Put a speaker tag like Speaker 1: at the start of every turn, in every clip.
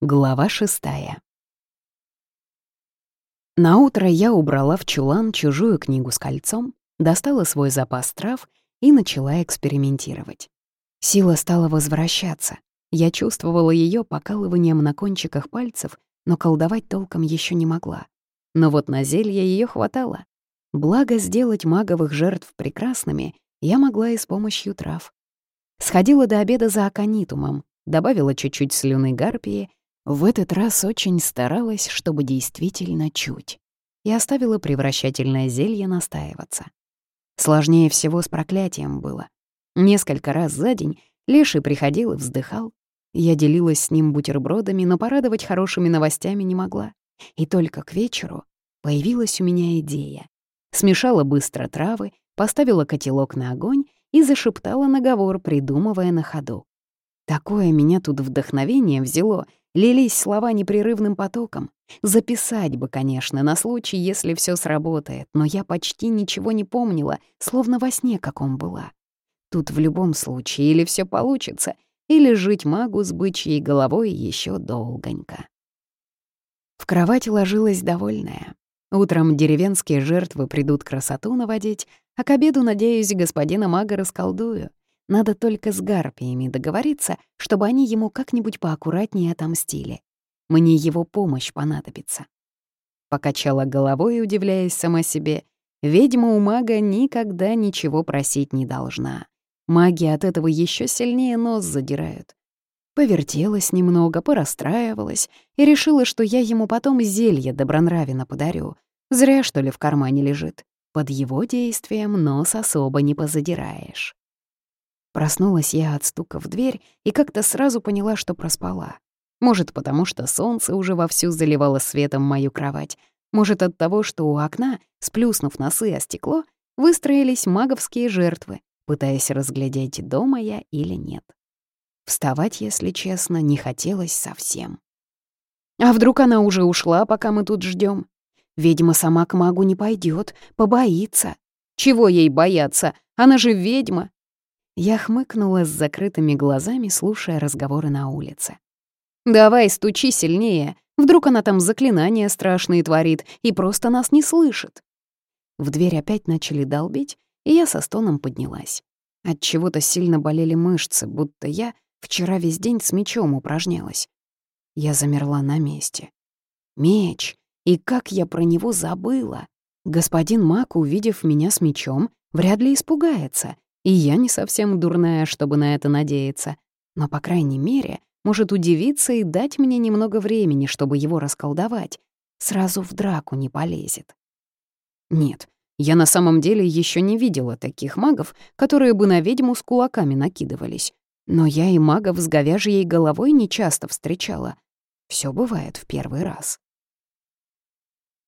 Speaker 1: Глава шестая. Наутро я убрала в чулан чужую книгу с кольцом, достала свой запас трав и начала экспериментировать. Сила стала возвращаться. Я чувствовала ее покалыванием на кончиках пальцев, но колдовать толком еще не могла. Но вот на зелье ее хватало. Благо сделать маговых жертв прекрасными я могла и с помощью трав. Сходила до обеда за аконитумом, добавила чуть-чуть слюны гарпии, в этот раз очень старалась, чтобы действительно чуть, и оставила превращательное зелье настаиваться. Сложнее всего с проклятием было. Несколько раз за день Леший приходил и вздыхал. Я делилась с ним бутербродами, но порадовать хорошими новостями не могла. И только к вечеру появилась у меня идея. Смешала быстро травы, поставила котелок на огонь и зашептала наговор, придумывая на ходу. Такое меня тут вдохновение взяло, лились слова непрерывным потоком. Записать бы, конечно, на случай, если все сработает, но я почти ничего не помнила, словно во сне каком была. Тут в любом случае или все получится, или жить магу с бычьей головой еще долгонько. В кровать ложилась довольная. Утром деревенские жертвы придут красоту наводить, а к обеду, надеюсь, господина мага расколдую. Надо только с гарпиями договориться, чтобы они ему как-нибудь поаккуратнее отомстили. Мне его помощь понадобится. Покачала головой, удивляясь сама себе. Ведьма у мага никогда ничего просить не должна. Маги от этого еще сильнее нос задирают. Повертелась немного, порастраивалась и решила, что я ему потом зелье добронравенно подарю. Зря, что ли, в кармане лежит. Под его действием нос особо не позадираешь. Проснулась я от стука в дверь и как-то сразу поняла, что проспала. Может, потому что солнце уже вовсю заливало светом мою кровать. Может, от того, что у окна, сплюснув носы о стекло, выстроились маговские жертвы, пытаясь разглядеть, дома я или нет. Вставать, если честно, не хотелось совсем. А вдруг она уже ушла, пока мы тут ждем? Ведьма сама к магу не пойдет, побоится. Чего ей бояться? Она же ведьма, я хмыкнула с закрытыми глазами, слушая разговоры на улице. «Давай, стучи сильнее. Вдруг она там заклинания страшные творит и просто нас не слышит». В дверь опять начали долбить, и я со стоном поднялась. От чего то сильно болели мышцы, будто я вчера весь день с мечом упражнялась. Я замерла на месте. Меч! И как я про него забыла! Господин Мак, увидев меня с мечом, вряд ли испугается — и я не совсем дурная, чтобы на это надеяться. Но, по крайней мере, может удивиться и дать мне немного времени, чтобы его расколдовать. Сразу в драку не полезет. Нет, я на самом деле еще не видела таких магов, которые бы на ведьму с кулаками накидывались. Но я и магов с говяжьей головой не часто встречала. Все бывает в первый раз.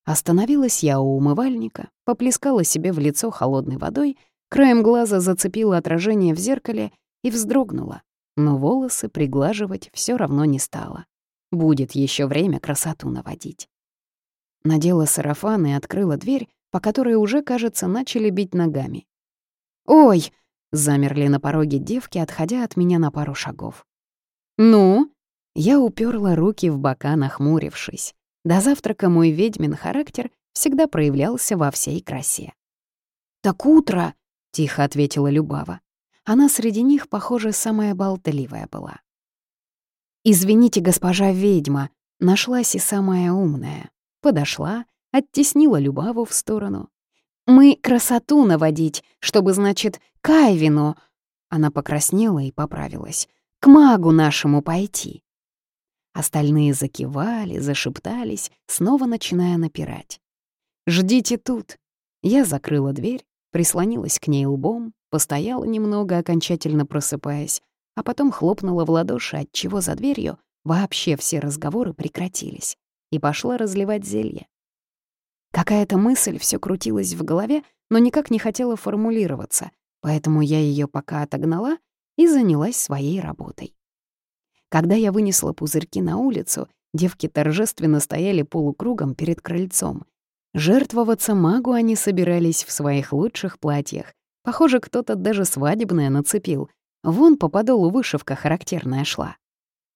Speaker 1: Остановилась я у умывальника, поплескала себе в лицо холодной водой Краем глаза зацепила отражение в зеркале и вздрогнула, но волосы приглаживать все равно не стала. Будет еще время красоту наводить. Надела сарафан и открыла дверь, по которой уже, кажется, начали бить ногами. «Ой!» — замерли на пороге девки, отходя от меня на пару шагов. «Ну?» Я уперла руки в бока, нахмурившись. До завтрака мой ведьмин характер всегда проявлялся во всей красе. «Так утро!» — тихо ответила Любава. Она среди них, похоже, самая болтливая была. «Извините, госпожа ведьма», нашлась и самая умная. Подошла, оттеснила Любаву в сторону. «Мы красоту наводить, чтобы, значит, к Айвину...» Она покраснела и поправилась. «К магу нашему пойти». Остальные закивали, зашептались, снова начиная напирать. «Ждите тут». Я закрыла дверь, прислонилась к ней лбом, постояла немного, окончательно просыпаясь, а потом хлопнула в ладоши, отчего за дверью вообще все разговоры прекратились, и пошла разливать зелье. Какая-то мысль все крутилась в голове, но никак не хотела формулироваться, поэтому я ее пока отогнала и занялась своей работой. Когда я вынесла пузырьки на улицу, девки торжественно стояли полукругом перед крыльцом, Жертвоваться магу они собирались в своих лучших платьях. Похоже, кто-то даже свадебное нацепил. Вон по подолу вышивка характерная шла.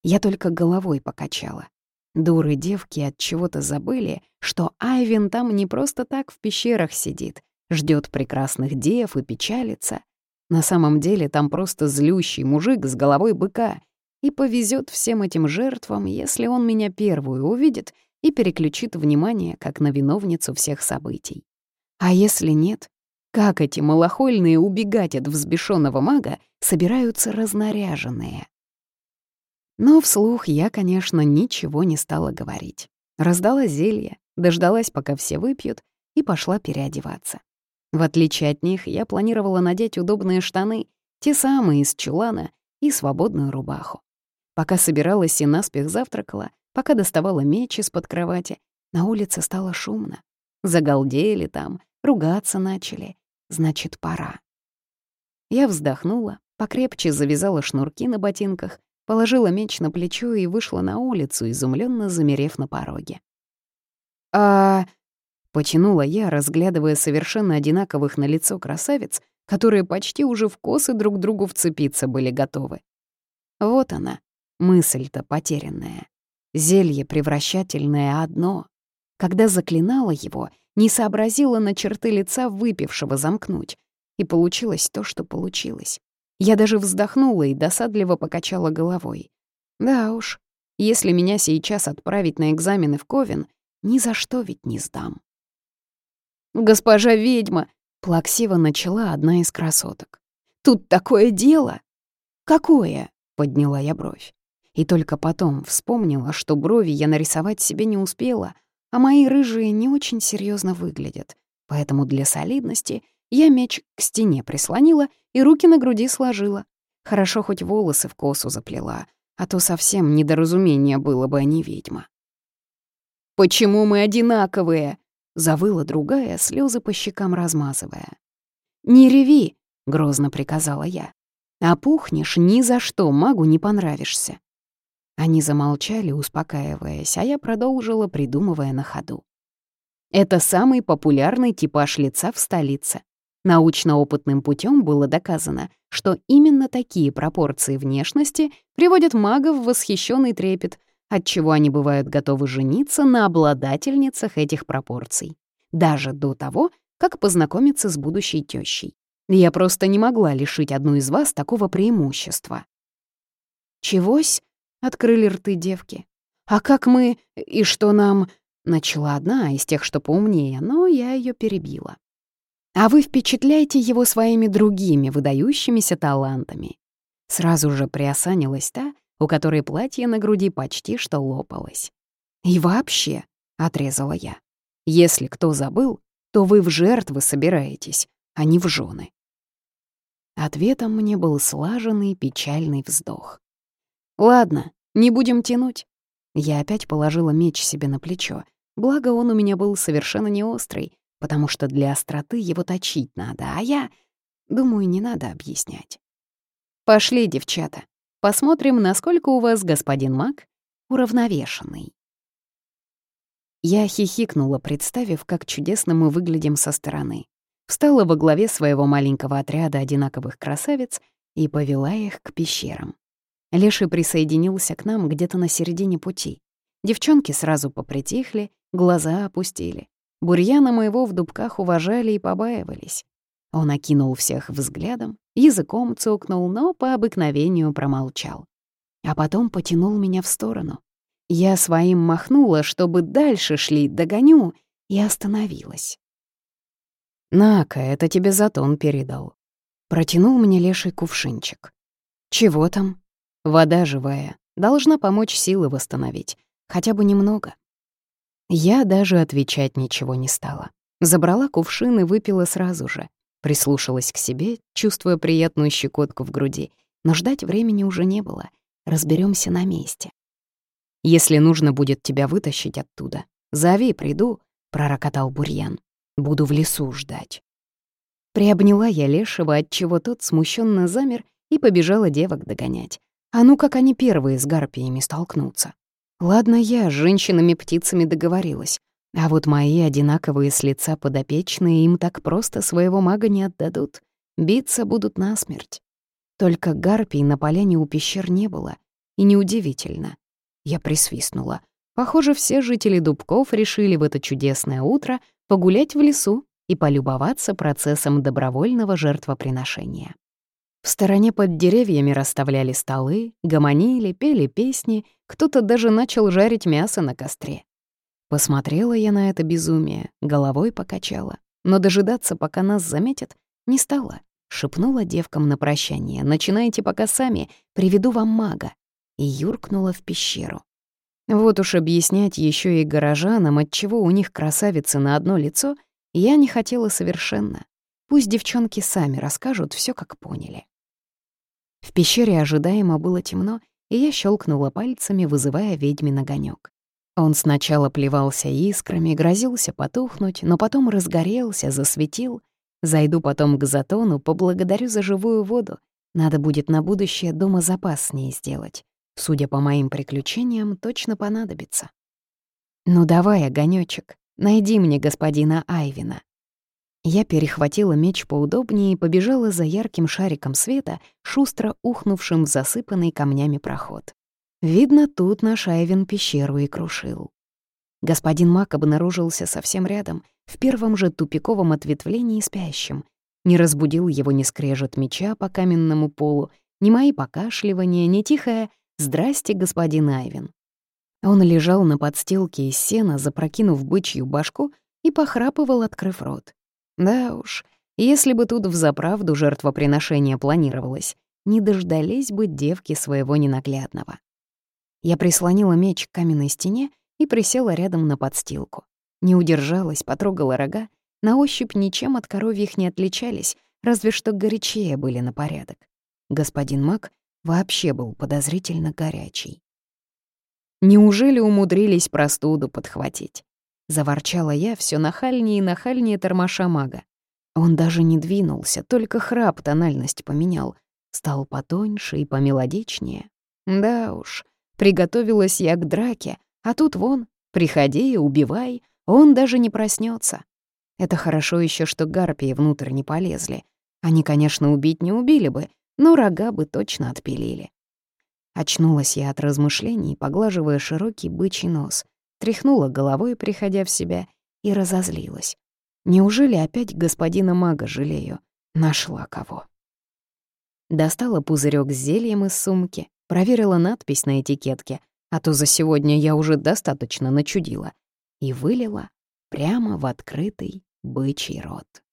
Speaker 1: Я только головой покачала. Дуры девки от чего-то забыли, что Айвин там не просто так в пещерах сидит, ждет прекрасных дев и печалится. На самом деле там просто злющий мужик с головой быка, и повезет всем этим жертвам, если он меня первую увидит и переключит внимание как на виновницу всех событий. А если нет, как эти малохольные убегать от взбешенного мага собираются разнаряженные? Но вслух я, конечно, ничего не стала говорить. Раздала зелье, дождалась, пока все выпьют, и пошла переодеваться. В отличие от них, я планировала надеть удобные штаны, те самые из чулана, и свободную рубаху. Пока собиралась и наспех завтракала, пока доставала меч из-под кровати, на улице стало шумно. Загалдели там, ругаться начали. Значит, пора. Я вздохнула, покрепче завязала шнурки на ботинках, положила меч на плечо и вышла на улицу, изумленно замерев на пороге. «А...» — потянула я, разглядывая совершенно одинаковых на лицо красавиц, которые почти уже в косы друг другу вцепиться были готовы. Вот она, мысль-то потерянная. Зелье превращательное одно. Когда заклинала его, не сообразила на черты лица выпившего замкнуть. И получилось то, что получилось. Я даже вздохнула и досадливо покачала головой. Да уж, если меня сейчас отправить на экзамены в Ковен, ни за что ведь не сдам. «Госпожа ведьма!» — плаксиво начала одна из красоток. «Тут такое дело!» «Какое?» — подняла я бровь. И только потом вспомнила, что брови я нарисовать себе не успела, а мои рыжие не очень серьезно выглядят. Поэтому для солидности я меч к стене прислонила и руки на груди сложила. Хорошо хоть волосы в косу заплела, а то совсем недоразумение было бы, а не ведьма. «Почему мы одинаковые?» — завыла другая, слезы по щекам размазывая. «Не реви!» — грозно приказала я. «Опухнешь, ни за что магу не понравишься». Они замолчали, успокаиваясь, а я продолжила, придумывая на ходу. Это самый популярный типаж лица в столице. Научно-опытным путем было доказано, что именно такие пропорции внешности приводят магов в восхищенный трепет, отчего они бывают готовы жениться на обладательницах этих пропорций, даже до того, как познакомиться с будущей тещей. Я просто не могла лишить одну из вас такого преимущества. «Чегось?» — открыли рты девки. «А как мы... и что нам...» — начала одна из тех, что поумнее, но я ее перебила а вы впечатляете его своими другими выдающимися талантами. Сразу же приосанилась та, у которой платье на груди почти что лопалось. «И вообще», — отрезала я, — «если кто забыл, то вы в жертвы собираетесь, а не в жены». Ответом мне был слаженный печальный вздох. «Ладно, не будем тянуть». Я опять положила меч себе на плечо, благо он у меня был совершенно не острый, потому что для остроты его точить надо, а я... Думаю, не надо объяснять. Пошли, девчата, посмотрим, насколько у вас, господин маг, уравновешенный. Я хихикнула, представив, как чудесно мы выглядим со стороны. Встала во главе своего маленького отряда одинаковых красавиц и повела их к пещерам. Леший присоединился к нам где-то на середине пути. Девчонки сразу попритихли, глаза опустили. Бурьяна моего в дубках уважали и побаивались. Он окинул всех взглядом, языком цокнул, но по обыкновению промолчал. А потом потянул меня в сторону. Я своим махнула, чтобы дальше шли, догоню, и остановилась. «На-ка, это тебе затон передал». Протянул мне леший кувшинчик. «Чего там?» «Вода живая. Должна помочь силы восстановить. Хотя бы немного». Я даже отвечать ничего не стала. Забрала кувшин и выпила сразу же. Прислушалась к себе, чувствуя приятную щекотку в груди. Но ждать времени уже не было. Разберемся на месте. «Если нужно будет тебя вытащить оттуда, зови, приду», — пророкотал Бурьян. «Буду в лесу ждать». Приобняла я Лешего, отчего тот смущенно замер и побежала девок догонять. А ну как они первые с гарпиями столкнутся. Ладно, я с женщинами-птицами договорилась, а вот мои одинаковые с лица подопечные им так просто своего мага не отдадут. Биться будут насмерть. Только гарпий на поляне у пещер не было. и неудивительно. Я присвистнула. Похоже, все жители Дубков решили в это чудесное утро погулять в лесу и полюбоваться процессом добровольного жертвоприношения. В стороне под деревьями расставляли столы, гомонили, пели песни, кто-то даже начал жарить мясо на костре. Посмотрела я на это безумие, головой покачала, но дожидаться, пока нас заметят, не стала. Шепнула девкам на прощание, начинайте пока сами, приведу вам мага. И юркнула в пещеру. Вот уж объяснять еще и горожанам, отчего у них красавицы на одно лицо, я не хотела совершенно. Пусть девчонки сами расскажут все, как поняли. В пещере ожидаемо было темно, и я щелкнула пальцами, вызывая ведьмин огонек. Он сначала плевался искрами, грозился потухнуть, но потом разгорелся, засветил. Зайду потом к затону, поблагодарю за живую воду. Надо будет на будущее дома запас с ней сделать. Судя по моим приключениям, точно понадобится. «Ну давай, огонёчек, найди мне господина Айвина», я перехватила меч поудобнее и побежала за ярким шариком света, шустро ухнувшим в засыпанный камнями проход. Видно, тут наш Айвен пещеру и крушил. Господин Мак обнаружился совсем рядом, в первом же тупиковом ответвлении спящим. Не разбудил его ни скрежет меча по каменному полу, ни мои покашливания, ни тихое «Здрасте, господин Айвен». Он лежал на подстилке из сена, запрокинув бычью башку, и похрапывал, открыв рот. Да уж, если бы тут взаправду жертвоприношение планировалось, не дождались бы девки своего ненаглядного. Я прислонила меч к каменной стене и присела рядом на подстилку. Не удержалась, потрогала рога, на ощупь ничем от коровьих не отличались, разве что горячее были на порядок. Господин Мак вообще был подозрительно горячий. Неужели умудрились простуду подхватить? Заворчала я все нахальнее и нахальнее тормоша мага. Он даже не двинулся, только храп тональность поменял. Стал потоньше и помелодичнее. Да уж, приготовилась я к драке, а тут вон, приходи и убивай, он даже не проснется. Это хорошо еще, что гарпии внутрь не полезли. Они, конечно, убить не убили бы, но рога бы точно отпилили. Очнулась я от размышлений, поглаживая широкий бычий нос тряхнула головой, приходя в себя, и разозлилась. Неужели опять господина мага жалею? Нашла кого. Достала пузырек с зельем из сумки, проверила надпись на этикетке, а то за сегодня я уже достаточно начудила, и вылила прямо в открытый бычий рот.